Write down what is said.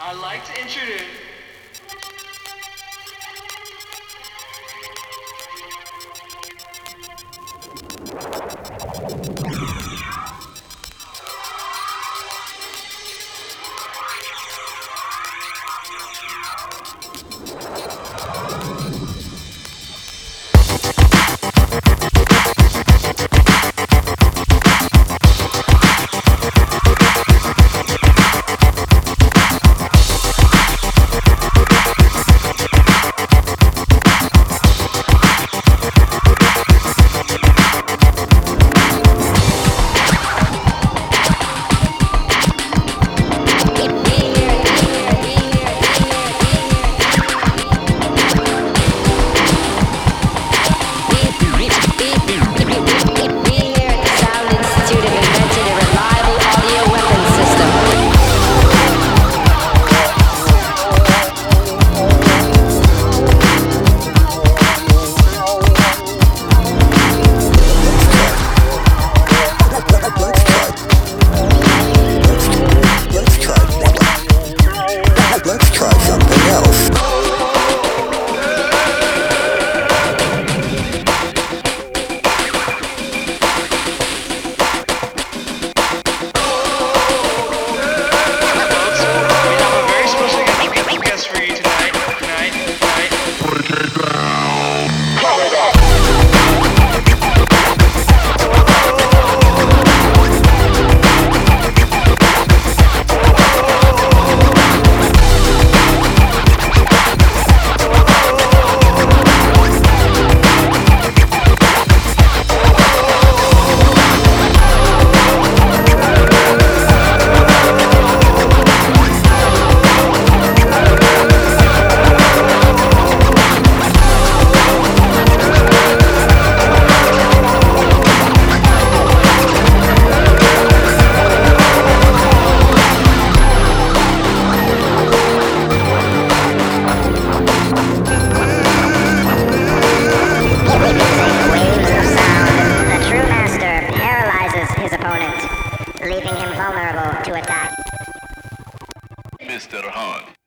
I'd like to introduce Let's try some. to attack. Mr. Hunt.